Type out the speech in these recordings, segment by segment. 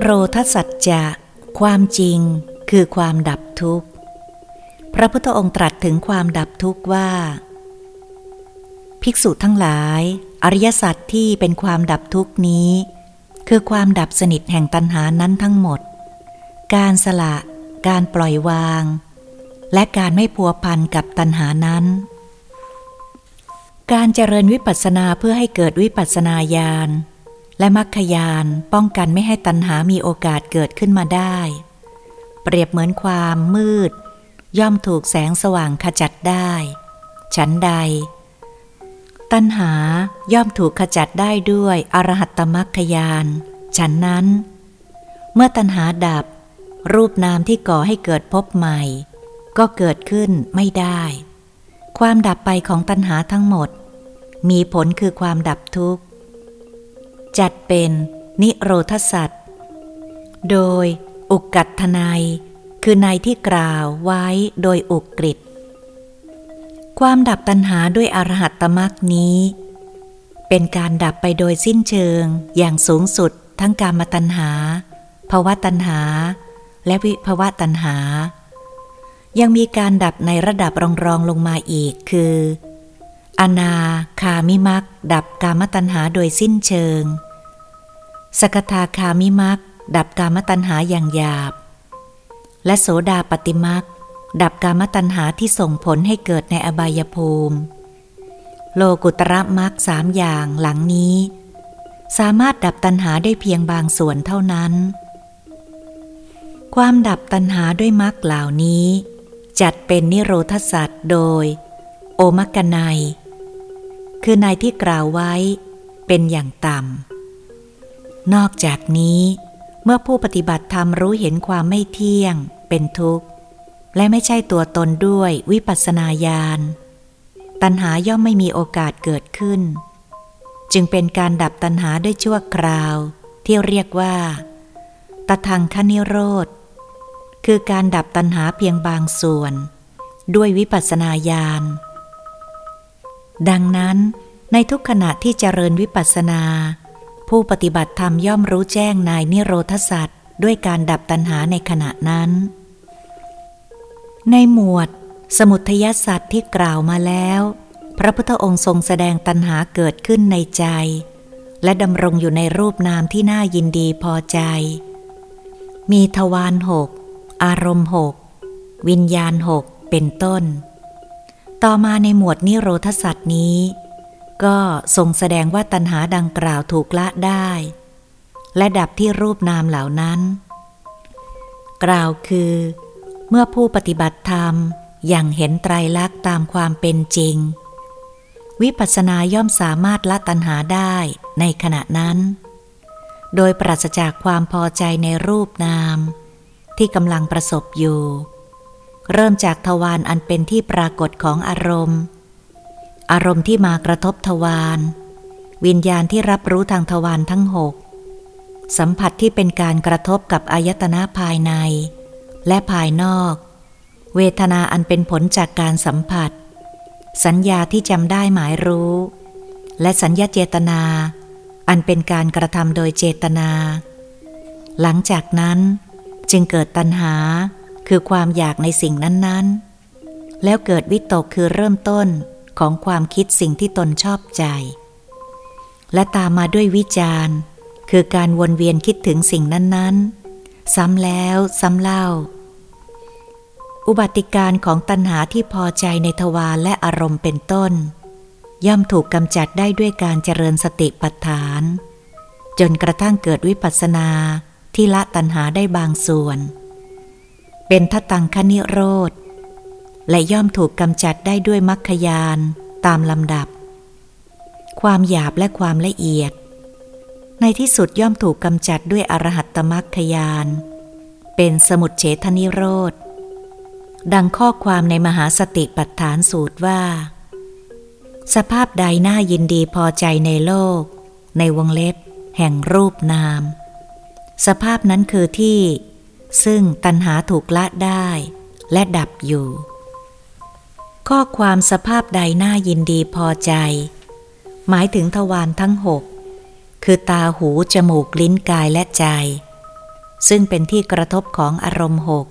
โรธสัจจะ ความจริงคือความดับทุกข์ พระพุทธองค์ตรัสถึงความดับทุกข์ว่า ภิกษุทั้งหลาย อริยสัจที่เป็นความดับทุกข์นี้ คือความดับสนิทแห่งตัณหานั้นทั้งหมด การสละ การปล่อยวาง และการไม่พัวพันกับตัณหานั้นการเจริญวิปัสสนาเพื่อให้เกิดวิปัสสนาญาณ และมรรคยานป้องกันไม่ให้ตัณหามีโอกาสเกิดขึ้นมาได้ เปรียบเหมือนความมืด ย่อมถูกแสงสว่างขจัดได้ ฉันใด ตัณหาย่อมถูกขจัดได้ด้วยอรหัตตมรรคยาน ฉันนั้น เมื่อตัณหาดับ รูปนามที่ก่อให้เกิดพบใหม่ ก็เกิดขึ้นไม่ได้ ความดับไปของตัณหาทั้งหมด มีผลคือความดับทุกข์ จัดเป็นนิโรธสัตว์โดยอุกกัตทนายคือในที่กล่าวไว้โดยอุกฤษความดับตัณหาด้วยอรหัตตมรักนี้ เป็นการดับไปโดยสิ้นเชิงอย่างสูงสุดทั้งการมตัณหาภาวะตัณหา และวิภาวะตัณหา ยังมีการดับในระดับรองรองลงมาอีกคือ อนาคามิมักดับกามตัณหาโดยสิ้นเชิง สกทาคามิมักดับกามตัณหาอย่างหยาบ และโสดาปฏิมักดับกามตัณหาที่ส่งผลให้เกิดในอบายภูมิ โลกุตระมักสามอย่างหลังนี้ สามารถดับตัณหาได้เพียงบางส่วนเท่านั้น ความดับตัณหาด้วยมักเหล่านี้ จัดเป็นนิโรธสัตว์โดย โอมักกนัย คือนายที่กล่าวไว้เป็นอย่างต่ำ นอกจากนี้ เมื่อผู้ปฏิบัติธรรมรู้เห็นความไม่เที่ยง เป็นทุกข์ และไม่ใช่ตัวตนด้วยวิปัสสนาญาณ ตัณหาย่อมไม่มีโอกาสเกิดขึ้น จึงเป็นการดับตัณหาด้วยชั่วคราว ที่เรียกว่า ตทังคนิโรธ คือการดับตัณหาเพียงบางส่วน ด้วยวิปัสสนาญาณ ดังนั้นในทุกขณะที่เจริญวิปัสสนา ผู้ปฏิบัติธรรมย่อมรู้แจ้งนายนิโรธสัตว์ด้วยการดับตัณหาในขณะนั้น ในหมวด สมุทยสัตว์ที่กล่าวมาแล้ว พระพุทธองค์ทรงแสดงตัณหาเกิดขึ้นในใจ และดำรงอยู่ในรูปนามที่น่ายินดีพอใจ มีทวารหกอารมณ์หกวิญญาณหกเป็นต้น ต่อมาในหมวดนิโรธสัตว์นี้ ก็ทรงแสดงว่าตัณหาดังกล่าวถูกละได้ และดับที่รูปนามเหล่านั้น กล่าวคือ เมื่อผู้ปฏิบัติธรรมอย่างเห็นไตรลักษณ์ตามความเป็นจริง วิปัสสนาย่อมสามารถละตัณหาได้ในขณะนั้น โดยปราศจากความพอใจในรูปนาม ที่กำลังประสบอยู่ เริ่มจากทวารอันเป็นที่ปรากฏของอารมณ์ อารมณ์ที่มากระทบทวารวิญญาณที่รับรู้ทางทวารทั้งหกสัมผัสที่เป็นการกระทบกับอายตนะภายใน และภายนอก เวทนาอันเป็นผลจากการสัมผัส สัญญาที่จำได้หมายรู้ และสัญญาเจตนา อันเป็นการกระทำโดยเจตนา หลังจากนั้นจึงเกิดตัณหา คือความอยากในสิ่งนั้นๆ แล้วเกิดวิตกคือเริ่มต้นของความคิดสิ่งที่ตนชอบใจ และตามมาด้วยวิจารณ์ คือการวนเวียนคิดถึงสิ่งนั้นๆ ซ้ำแล้วซ้ำเล่า อุบัติการของตัณหาที่พอใจในทวารและอารมณ์เป็นต้น ย่อมถูกกำจัดได้ด้วยการเจริญสติปัฏฐาน จนกระทั่งเกิดวิปัสสนาที่ละตัณหาได้บางส่วน เป็นทตังคณิโรธ และย่อมถูกกำจัดได้ด้วยมรรคยานตามลำดับ ความหยาบและความละเอียด ในที่สุดย่อมถูกกำจัดด้วยอรหัตตมรรคยาน เป็นสมุดเฉทนิโรธ ดังข้อความในมหาสติปัฏฐานสูตรว่า สภาพใดน่ายินดีพอใจในโลก ในวงเล็บ แห่งรูปนาม สภาพนั้นคือที่ ซึ่งตัณหาถูกละได้และดับอยู่ ข้อความสภาพใดน่ายินดีพอใจ หมายถึงทวารทั้งหกคือตาหูจมูกลิ้นกายและใจ ซึ่งเป็นที่กระทบของอารมณ์หก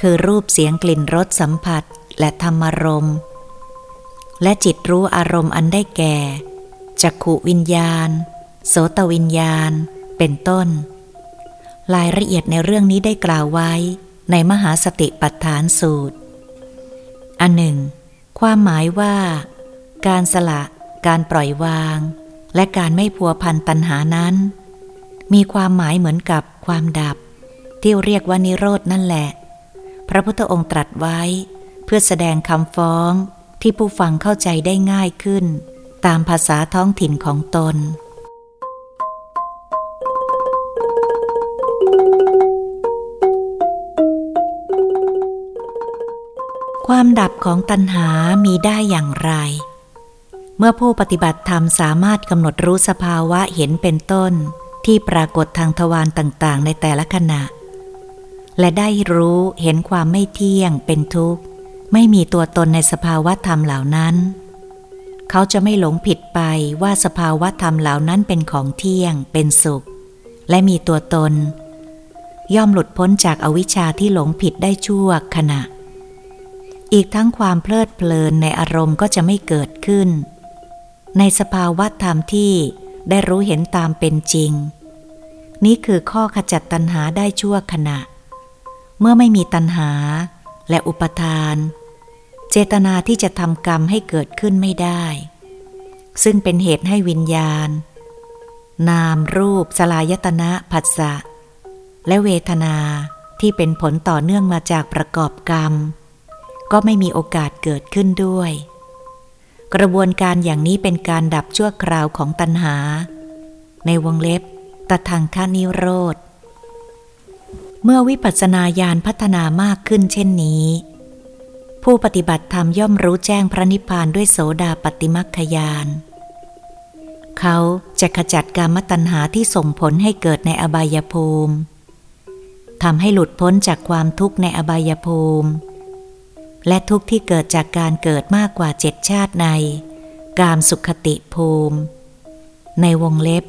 คือรูปเสียงกลิ่นรสสัมผัสและธรรมารมณ์และจิตรู้อารมณ์อันได้แก่จักขุวิญญาณ โสตวิญญาณ เป็นต้น รายละเอียดในเรื่องนี้ได้กล่าวไว้ในมหาสติปัฏฐานสูตร อันหนึ่ง ความหมายว่า การสละ การปล่อยวาง และการไม่พัวพันตัณหานั้น มีความหมายเหมือนกับความดับ ที่เรียกว่านิโรดนั่นแหละ พระพุทธองค์ตรัสไว้ เพื่อแสดงคำฟ้องที่ผู้ฟังเข้าใจได้ง่ายขึ้น ตามภาษาท้องถิ่นของตน ความดับของตัณหามีได้อย่างไร เมื่อผู้ปฏิบัติธรรมสามารถกำหนดรู้สภาวะเห็นเป็นต้นที่ปรากฏทางทวารต่างๆ ในแต่ละขณะ และได้รู้เห็นความไม่เที่ยงเป็นทุกข์ ไม่มีตัวตนในสภาวะธรรมเหล่านั้น เขาจะไม่หลงผิดไปว่าสภาวะธรรมเหล่านั้นเป็นของเที่ยง เป็นสุข และมีตัวตน ย่อมหลุดพ้นจากอวิชชาที่หลงผิดได้ชั่วขณะ อีกทั้งความเพลิดเพลินในอารมณ์ก็จะไม่เกิดขึ้น ในสภาวะธรรมที่ได้รู้เห็นตามเป็นจริง นี้คือข้อขจัดตัณหาได้ชั่วขณะ เมื่อไม่มีตัณหาและอุปทาน เจตนาที่จะทำกรรมให้เกิดขึ้นไม่ได้ ซึ่งเป็นเหตุให้วิญญาณ นามรูปสลายตนะผัสสะและเวทนาที่เป็นผลต่อเนื่องมาจากประกอบกรรม ก็ไม่มีโอกาสเกิดขึ้นด้วย กระบวนการอย่างนี้เป็นการดับชั่วคราวของตัณหา ในวงเล็บตทางคานิโรธ เมื่อวิปัสสนาญาณพัฒนามากขึ้นเช่นนี้ ผู้ปฏิบัติธรรมย่อมรู้แจ้งพระนิพพานด้วยโสดาปฏิมัคคยานเขาจะขจัดกรรมตัณหาที่ส่งผลให้เกิดในอบายภูมิทำให้หลุดพ้นจากความทุกข์ในอบายภูมิ และทุกข์ที่เกิดจากการเกิดมากกว่าเจ็ดชาติใน กามสุขติภูมิ ในวงเล็บ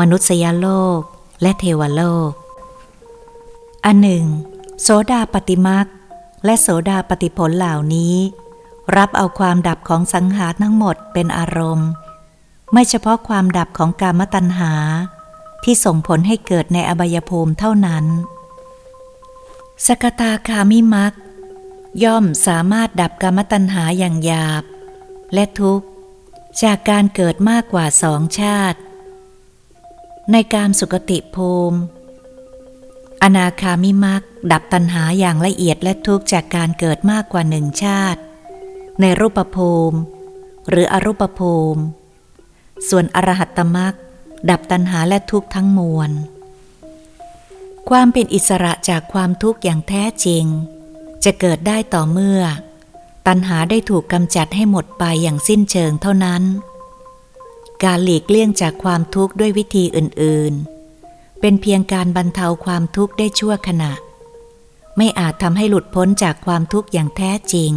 มนุษยโลกและเทวโลก อันหนึ่ง โสดาปฏิมักและโสดาปฏิผลเหล่านี้ รับเอาความดับของสังหารทั้งหมดเป็นอารมณ์ ไม่เฉพาะความดับของกามตัณหา ที่ส่งผลให้เกิดในอบายภูมิเท่านั้น สกตาคามิมัก ย่อมสามารถดับกรรมตัณหาอย่างหยาบ และทุกข์ จากการเกิดมากกว่าสองชาติ ในการสุกติภูมิ อนาคามิมักดับตัณหาอย่างละเอียดและทุกข์จากการเกิดมากกว่าหนึ่งชาติ ในรูปภูมิ หรืออรูปภูมิ ส่วนอรหัตตมักดับตัณหาและทุกข์ทั้งมวล ความเป็นอิสระจากความทุกข์อย่างแท้จริง จะเกิดได้ต่อเมื่อ ตัณหาได้ถูกกำจัดให้หมดไปอย่างสิ้นเชิงเท่านั้น การหลีกเลี่ยงจากความทุกข์ด้วยวิธีอื่น ๆ เป็นเพียงการบรรเทาความทุกข์ได้ชั่วขณะ ไม่อาจทำให้หลุดพ้นจากความทุกข์อย่างแท้จริง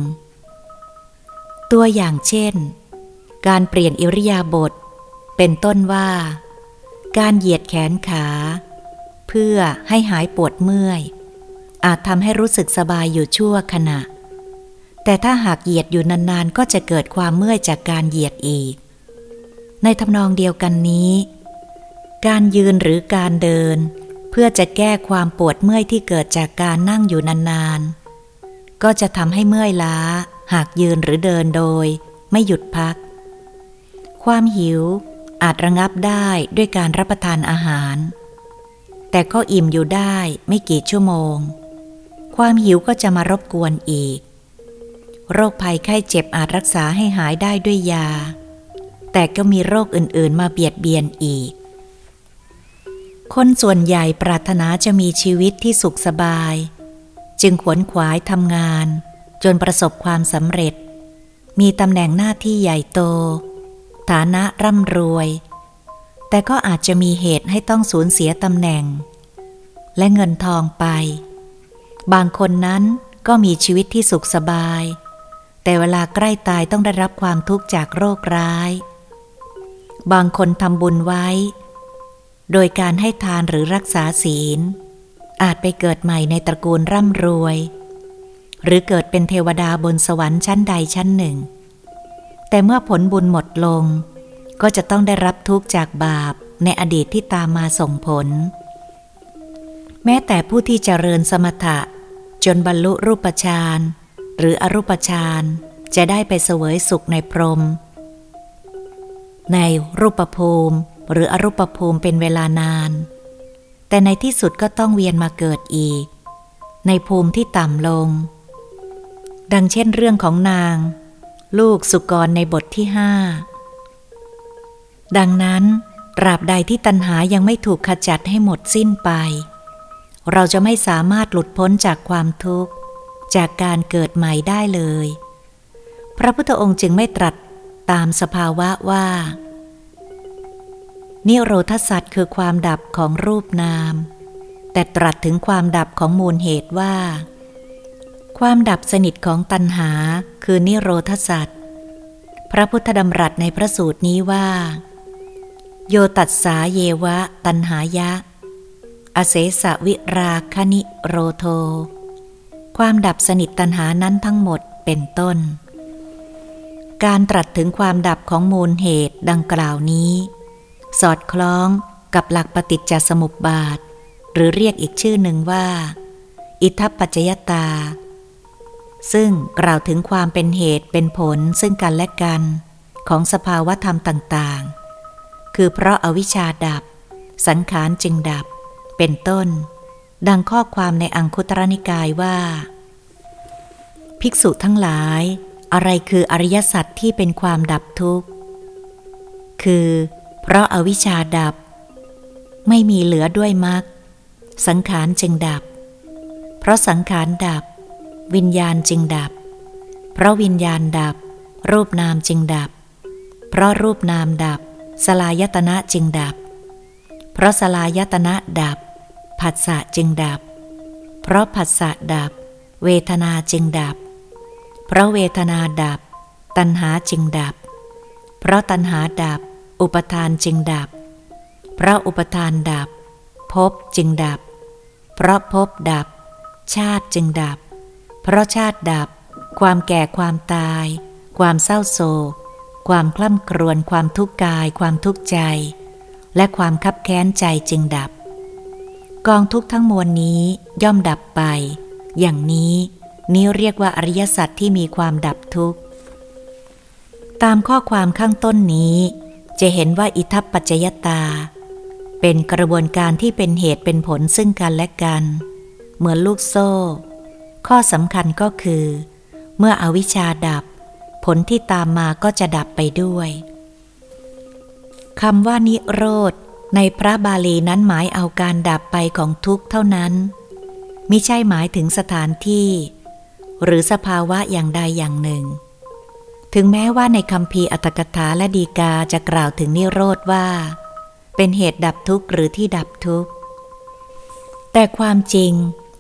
ตัวอย่างเช่น การเปลี่ยนอิริยาบถเป็นต้นว่า การเหยียดแขนขา เพื่อให้หายปวดเมื่อย อาจทำให้รู้สึกสบายอยู่ชั่วขณะ แต่ถ้าหากเหยียดอยู่นานๆ ก็จะเกิดความเมื่อยจากการเหยียดอีก ในทำนองเดียวกันนี้ การยืนหรือการเดิน เพื่อจะแก้ความปวดเมื่อยที่เกิดจากการนั่งอยู่นานๆ ก็จะทำให้เมื่อยล้า หากยืนหรือเดินโดย ไม่หยุดพัก ความหิวอาจระงับได้ด้วยการรับประทานอาหาร แต่ก็อิ่มอยู่ได้ไม่กี่ชั่วโมง ความหิวก็จะมารบกวนอีก โรคภัยไข้เจ็บอาจรักษาให้หายได้ด้วยยา แต่ก็มีโรคอื่นๆมาเบียดเบียนอีก คนส่วนใหญ่ปรารถนาจะมีชีวิตที่สุขสบาย จึงขวนขวายทำงาน จนประสบความสำเร็จ มีตำแหน่งหน้าที่ใหญ่โต ฐานะร่ำรวย แต่ก็อาจจะมีเหตุให้ต้องสูญเสียตำแหน่ง และเงินทองไป บางคนนั้นก็มีชีวิตที่สุขสบาย แต่เวลาใกล้ตายต้องได้รับความทุกข์จากโรคร้าย บางคนทำบุญไว้ โดยการให้ทานหรือรักษาศีล อาจไปเกิดใหม่ในตระกูลร่ำรวย หรือเกิดเป็นเทวดาบนสวรรค์ชั้นใดชั้นหนึ่ง แต่เมื่อผลบุญหมดลง ก็จะต้องได้รับทุกข์จากบาปในอดีตที่ตามมาส่งผล แม้แต่ผู้ที่เจริญสมถะ จนบรรลุรูปฌานหรืออรูปฌานจะได้ไปเสวยสุขในพรม ในรูปภูมิหรืออรูปภูมิเป็นเวลานาน แต่ในที่สุดก็ต้องเวียนมาเกิดอีก ในภูมิที่ต่ำลง ดังเช่นเรื่องของนาง ลูกสุกรในบทที่ห้าดังนั้นตราบใดที่ตัณหายังไม่ถูกขจัดให้หมดสิ้นไป เราจะไม่สามารถหลุดพ้นจากความทุกข์ จากการเกิดใหม่ได้เลย พระพุทธองค์จึงไม่ตรัสตามสภาวะว่า นิโรธสัตว์คือความดับของรูปนาม แต่ตรัสถึงความดับของมูลเหตุว่า ความดับสนิทของตัณหาคือนิโรธสัตว์พระพุทธดำรัสในพระสูตรนี้ว่า โยตัสสาเยวะตัณหายะ อเสสวิราคณิโรโท ความดับสนิทตัณหานั้นทั้งหมดเป็นต้น การตรัสถึงความดับของมูลเหตุดังกล่าวนี้ สอดคล้องกับหลักปฏิจจสมุปบาท หรือเรียกอีกชื่อหนึ่งว่า อิทัปปัจจยตา ซึ่งกล่าวถึงความเป็นเหตุเป็นผลซึ่งกันและกันของสภาวธรรมต่าง ๆ คือเพราะอาวิชชาดับ สังขารจึงดับ เป็นต้น ดังข้อความในอังคุตรนิกายว่า ภิกษุทั้งหลาย อะไรคืออริยสัจที่เป็นความดับทุกข์ คือ เพราะอาวิชชาดับ ไม่มีเหลือด้วยมรรคสังขารจึงดับ เพราะสังขารดับ วิญญาณจึงดับ เพราะวิญญาณดับ รูปนามจึงดับ เพราะรูปนามดับ สลายตนะจึงดับ เพราะสลายตนะดับ ผัสสะจึงดับ เพราะผัสสะดับ เวทนาจึงดับ เพราะเวทนาดับ ตัณหาจึงดับ เพราะตัณหาดับ อุปทานจึงดับ เพราะอุปทานดับภพจึงดับ เพราะภพดับ ชาติจึงดับ เพราะชาติดับ ความแก่ความตาย ความเศร้าโศก ความคล่ำครวญความทุกข์กาย ความทุกข์ใจ และความคับแค้นใจจึงดับ กองทุกทั้งมวลนี้ย่อมดับไป อย่างนี้นี้เรียกว่าอริยสัจที่มีความดับทุกข์ ตามข้อความข้างต้นนี้ จะเห็นว่าอิทัปปัจจยตา เป็นกระบวนการที่เป็นเหตุเป็นผลซึ่งกันและกัน เหมือนลูกโซ่ ข้อสำคัญก็คือ เมื่ออวิชชาดับ ผลที่ตามมาก็จะดับไปด้วยคำว่านิโรธ ในพระบาลีนั้นหมายเอาการดับไปของทุกข์เท่านั้น มิใช่หมายถึงสถานที่ หรือสภาวะอย่างใดอย่างหนึ่ง ถึงแม้ว่าในคำพีอัตถกถาและดีกาจะกล่าวถึงนิโรธว่า เป็นเหตุดับทุกข์หรือที่ดับทุกข์ แต่ความจริง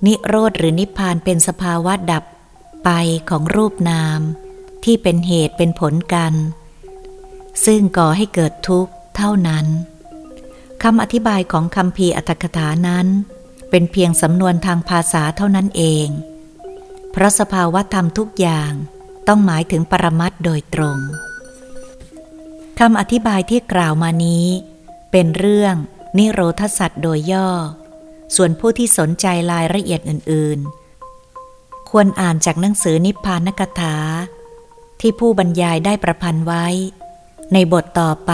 นิโรธหรือนิพพานเป็นสภาวะดับไปของรูปนาม ที่เป็นเหตุเป็นผลกัน ซึ่งก่อให้เกิดทุกข์เท่านั้น คำอธิบายของคำพีอัตถกถานั้น เป็นเพียงสำนวนทางภาษาเท่านั้นเอง เพราะสภาวะธรรมทุกอย่างต้องหมายถึงปรมัตโดยตรงคำอธิบายที่กล่าวมานี้ เป็นเรื่องนิโรธสัตว์โดยย่อ ส่วนผู้ที่สนใจรายละเอียดอื่น ๆ ควรอ่านจากหนังสือนิพพานกถา ที่ผู้บรรยายได้ประพันธ์ไว้ ในบทต่อไป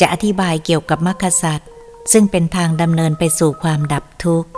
จะอธิบายเกี่ยวกับมรรคสัตว์ซึ่งเป็นทางดำเนินไปสู่ความดับทุกข์